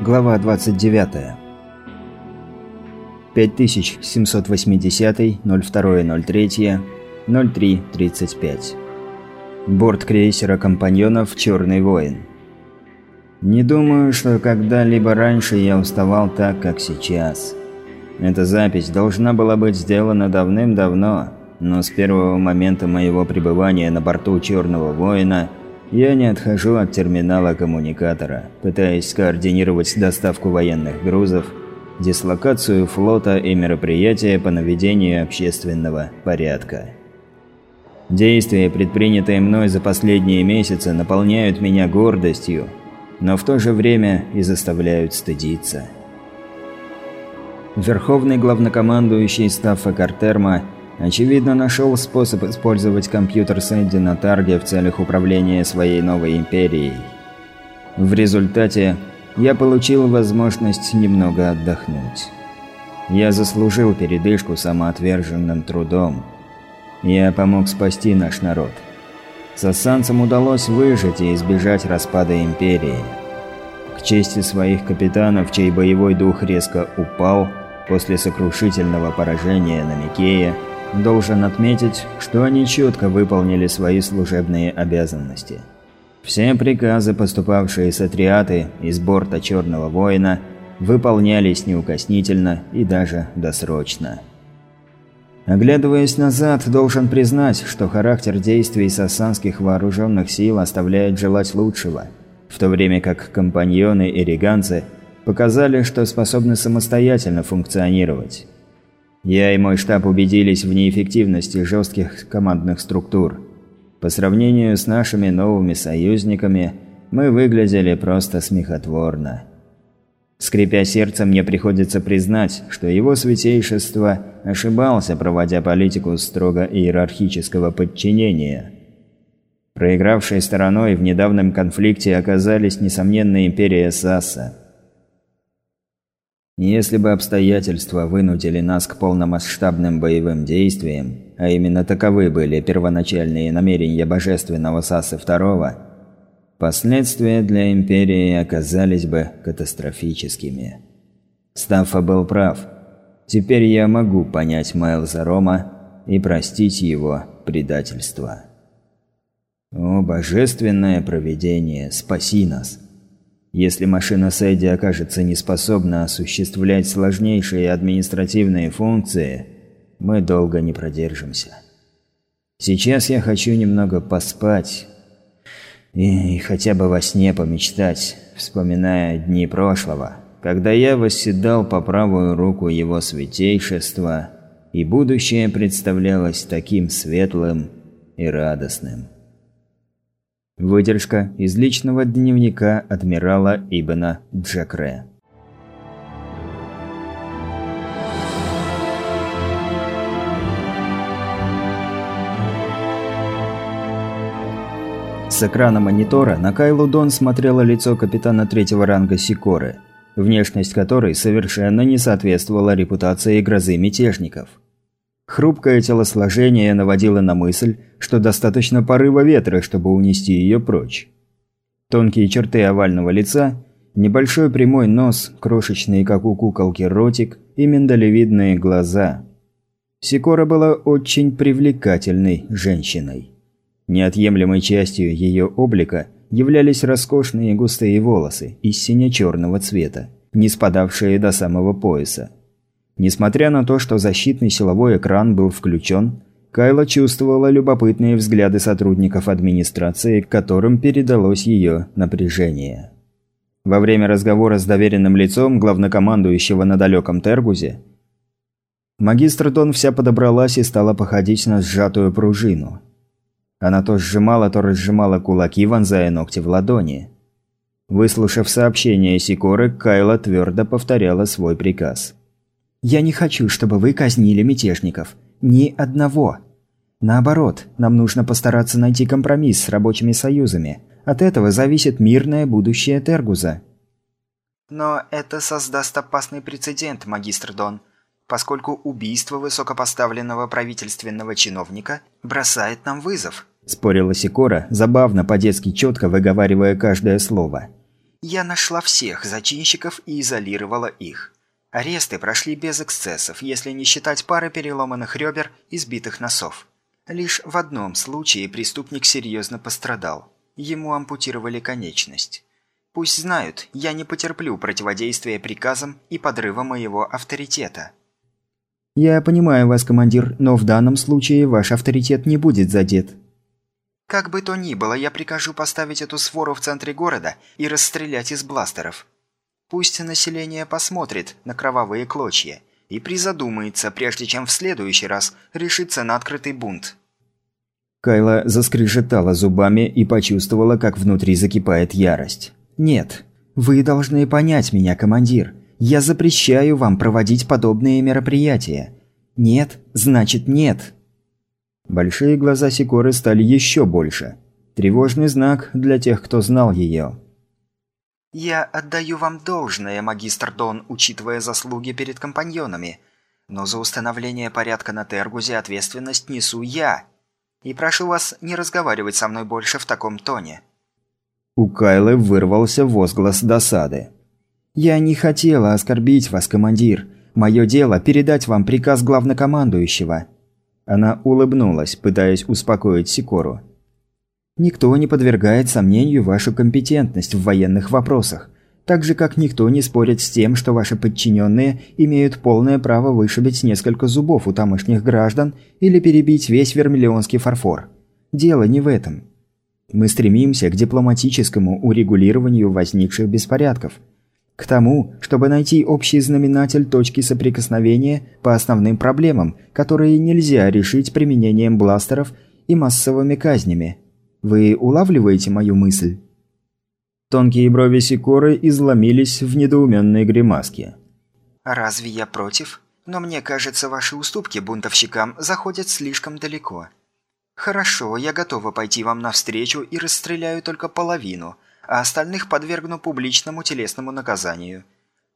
Глава 29. 5780.02.03.03.35. Борт крейсера компаньонов «Черный воин». Не думаю, что когда-либо раньше я уставал так, как сейчас. Эта запись должна была быть сделана давным-давно, но с первого момента моего пребывания на борту «Черного воина» я не отхожу от терминала коммуникатора, пытаясь скоординировать доставку военных грузов, дислокацию флота и мероприятия по наведению общественного порядка. Действия, предпринятые мной за последние месяцы, наполняют меня гордостью, но в то же время и заставляют стыдиться. Верховный главнокомандующий Стаффа Картерма, очевидно, нашел способ использовать компьютер Сэдди на Тарге в целях управления своей новой империей. В результате я получил возможность немного отдохнуть. Я заслужил передышку самоотверженным трудом. Я помог спасти наш народ. Сассанцам удалось выжить и избежать распада Империи. К чести своих капитанов, чей боевой дух резко упал после сокрушительного поражения на Микее, должен отметить, что они четко выполнили свои служебные обязанности. Все приказы, поступавшие с Атриаты из борта Черного Воина, выполнялись неукоснительно и даже досрочно. Оглядываясь назад, должен признать, что характер действий сассанских вооруженных сил оставляет желать лучшего, в то время как компаньоны и риганцы показали, что способны самостоятельно функционировать. Я и мой штаб убедились в неэффективности жестких командных структур. По сравнению с нашими новыми союзниками, мы выглядели просто смехотворно. Скрипя сердце, мне приходится признать, что его святейшество ошибался, проводя политику строго иерархического подчинения. Проигравшей стороной в недавнем конфликте оказались, несомненно, империя Сасса. Если бы обстоятельства вынудили нас к полномасштабным боевым действиям, а именно таковы были первоначальные намерения Божественного Сасы II, Последствия для Империи оказались бы катастрофическими. Стаффа был прав. Теперь я могу понять Майлза Рома и простить его предательство. О, божественное провидение, спаси нас! Если машина Сэдди окажется неспособна осуществлять сложнейшие административные функции, мы долго не продержимся. Сейчас я хочу немного поспать, и хотя бы во сне помечтать, вспоминая дни прошлого, когда я восседал по правую руку его святейшества, и будущее представлялось таким светлым и радостным. Выдержка из личного дневника адмирала Ибна Джакре. С экрана монитора на Кайлу Дон смотрело лицо капитана третьего ранга Сикоры, внешность которой совершенно не соответствовала репутации грозы мятежников. Хрупкое телосложение наводило на мысль, что достаточно порыва ветра, чтобы унести ее прочь. Тонкие черты овального лица, небольшой прямой нос, крошечный, как у куколки, ротик и миндалевидные глаза. Сикора была очень привлекательной женщиной. Неотъемлемой частью ее облика являлись роскошные густые волосы из сине-черного цвета, не спадавшие до самого пояса. Несмотря на то, что защитный силовой экран был включен, Кайла чувствовала любопытные взгляды сотрудников администрации, которым передалось ее напряжение. Во время разговора с доверенным лицом главнокомандующего на далеком Тергузе, магистр Дон вся подобралась и стала походить на сжатую пружину – она то сжимала, то разжимала кулаки, вонзая ногти в ладони. Выслушав сообщение Сикоры, Кайла твердо повторяла свой приказ. «Я не хочу, чтобы вы казнили мятежников. Ни одного. Наоборот, нам нужно постараться найти компромисс с рабочими союзами. От этого зависит мирное будущее Тергуза». «Но это создаст опасный прецедент, магистр Дон поскольку убийство высокопоставленного правительственного чиновника бросает нам вызов», – спорила Сикора, забавно, по-детски четко выговаривая каждое слово. Я нашла всех зачинщиков и изолировала их. Аресты прошли без эксцессов, если не считать пары переломанных ребер и сбитых носов. Лишь в одном случае преступник серьезно пострадал. Ему ампутировали конечность. Пусть знают, я не потерплю противодействия приказам и подрыва моего авторитета. Я понимаю вас, командир, но в данном случае ваш авторитет не будет задет. Как бы то ни было, я прикажу поставить эту свору в центре города и расстрелять из бластеров. Пусть население посмотрит на кровавые клочья и призадумается, прежде чем в следующий раз решиться на открытый бунт. Кайла заскрежетала зубами и почувствовала, как внутри закипает ярость. «Нет, вы должны понять меня, командир. Я запрещаю вам проводить подобные мероприятия. Нет, значит нет». Большие глаза Сикоры стали еще больше. Тревожный знак для тех, кто знал ее. «Я отдаю вам должное, магистр Дон, учитывая заслуги перед компаньонами. Но за установление порядка на Тергузе ответственность несу я. И прошу вас не разговаривать со мной больше в таком тоне». У Кайлы вырвался возглас досады. «Я не хотела оскорбить вас, командир. Мое дело – передать вам приказ главнокомандующего». Она улыбнулась, пытаясь успокоить Сикору. Никто не подвергает сомнению вашу компетентность в военных вопросах, так же как никто не спорит с тем, что ваши подчиненные имеют полное право вышибить несколько зубов у тамошних граждан или перебить весь вермиллионский фарфор. Дело не в этом. Мы стремимся к дипломатическому урегулированию возникших беспорядков. К тому, чтобы найти общий знаменатель точки соприкосновения по основным проблемам, которые нельзя решить применением бластеров и массовыми казнями – вы улавливаете мою мысль?» Тонкие брови Сикоры изломились в недоуменной гримаске. «Разве я против? Но мне кажется, ваши уступки бунтовщикам заходят слишком далеко. Хорошо, я готова пойти вам навстречу и расстреляю только половину, а остальных подвергну публичному телесному наказанию.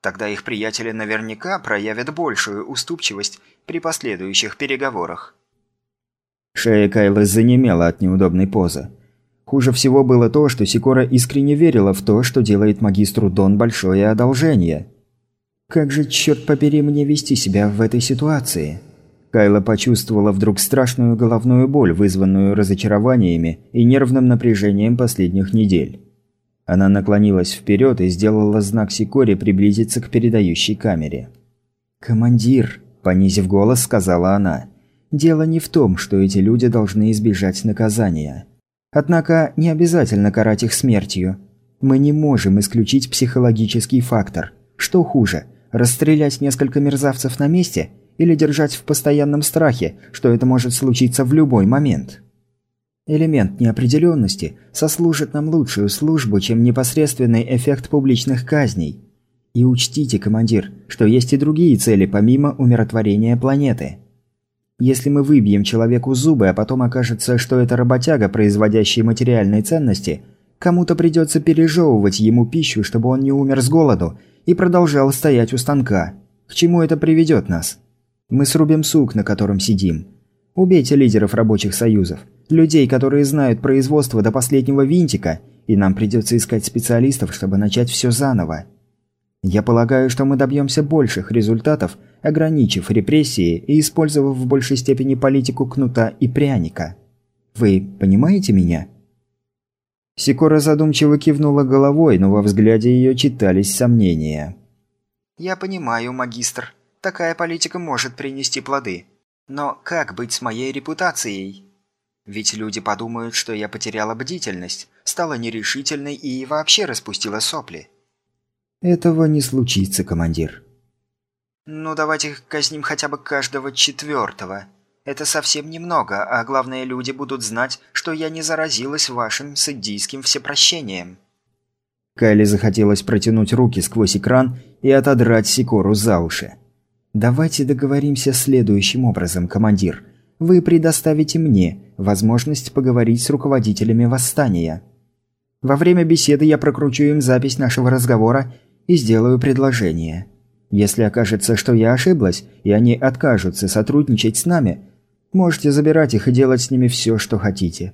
Тогда их приятели наверняка проявят большую уступчивость при последующих переговорах». Шея Кайлы занемела от неудобной позы. Хуже всего было то, что Сикора искренне верила в то, что делает магистру Дон большое одолжение. «Как же, черт побери, мне вести себя в этой ситуации?» Кайла почувствовала вдруг страшную головную боль, вызванную разочарованиями и нервным напряжением последних недель. Она наклонилась вперед и сделала знак Сикоре приблизиться к передающей камере. «Командир», – понизив голос, сказала она – Дело не в том, что эти люди должны избежать наказания. Однако не обязательно карать их смертью. Мы не можем исключить психологический фактор. Что хуже, расстрелять несколько мерзавцев на месте или держать в постоянном страхе, что это может случиться в любой момент? Элемент неопределенности сослужит нам лучшую службу, чем непосредственный эффект публичных казней. И учтите, командир, что есть и другие цели помимо умиротворения планеты – если мы выбьем человеку зубы, а потом окажется, что это работяга, производящий материальные ценности, кому-то придется пережевывать ему пищу, чтобы он не умер с голоду и продолжал стоять у станка. К чему это приведет нас? Мы срубим сук, на котором сидим. Убейте лидеров рабочих союзов, людей, которые знают производство до последнего винтика, и нам придется искать специалистов, чтобы начать все заново. Я полагаю, что мы добьемся больших результатов – ограничив репрессии и использовав в большей степени политику кнута и пряника. Вы понимаете меня? Сикора задумчиво кивнула головой, но во взгляде ее читались сомнения. «Я понимаю, магистр. Такая политика может принести плоды. Но как быть с моей репутацией? Ведь люди подумают, что я потеряла бдительность, стала нерешительной и вообще распустила сопли». «Этого не случится, командир», «Ну, давайте казним хотя бы каждого четвертого. Это совсем немного, а главное, люди будут знать, что я не заразилась вашим садийским всепрощением». Кайли захотелось протянуть руки сквозь экран и отодрать Сикору за уши. «Давайте договоримся следующим образом, командир. Вы предоставите мне возможность поговорить с руководителями восстания. Во время беседы я прокручу им запись нашего разговора и сделаю предложение. Если окажется, что я ошиблась, и они откажутся сотрудничать с нами, можете забирать их и делать с ними все, что хотите.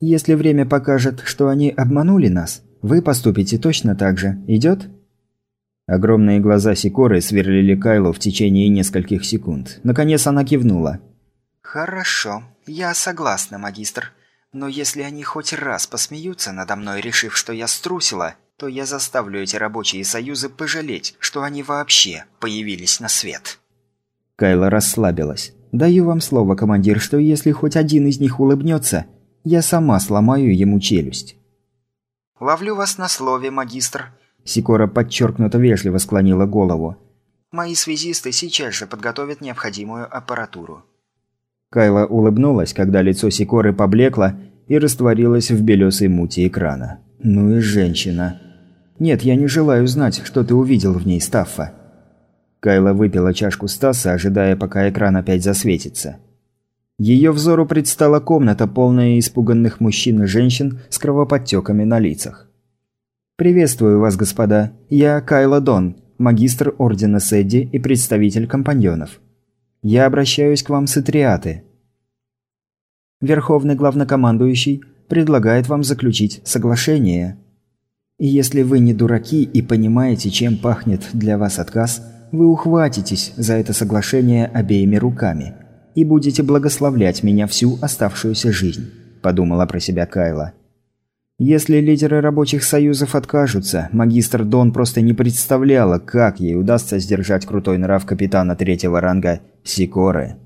Если время покажет, что они обманули нас, Вы поступите точно так же. Идет?» Огромные глаза Сикоры сверлили Кайлу в течение нескольких секунд. Наконец она кивнула. «Хорошо. Я согласна, магистр. Но если они хоть раз посмеются надо мной, решив, что я струсила, то я заставлю эти рабочие союзы пожалеть, что они вообще появились на свет». Кайла расслабилась. «Даю вам слово, командир, что если хоть один из них улыбнется, я сама сломаю ему челюсть». «Ловлю вас на слове, магистр», Сикора подчеркнуто вежливо склонила голову. «Мои связисты сейчас же подготовят необходимую аппаратуру». Кайла улыбнулась, когда лицо Сикоры поблекло и растворилось в белесой мути экрана. «Ну и женщина». «Нет, я не желаю знать, что ты увидел в ней, Стаффа». Кайла выпила чашку Стаса, ожидая, пока экран опять засветится. Ее взору предстала комната, полная испуганных мужчин и женщин с кровоподтеками на лицах. «Приветствую вас, господа. Я Кайла Дон, магистр Ордена Сэдди и представитель компаньонов. Я обращаюсь к вам с Итриаты. Верховный главнокомандующий предлагает вам заключить соглашение. И если вы не дураки и понимаете, чем пахнет для вас отказ, вы ухватитесь за это соглашение обеими руками и будете благословлять меня всю оставшуюся жизнь», – подумала про себя Кайла. Если лидеры рабочих союзов откажутся, магистр Дон просто не представляла, как ей удастся сдержать крутой нрав капитана третьего ранга Сикоры.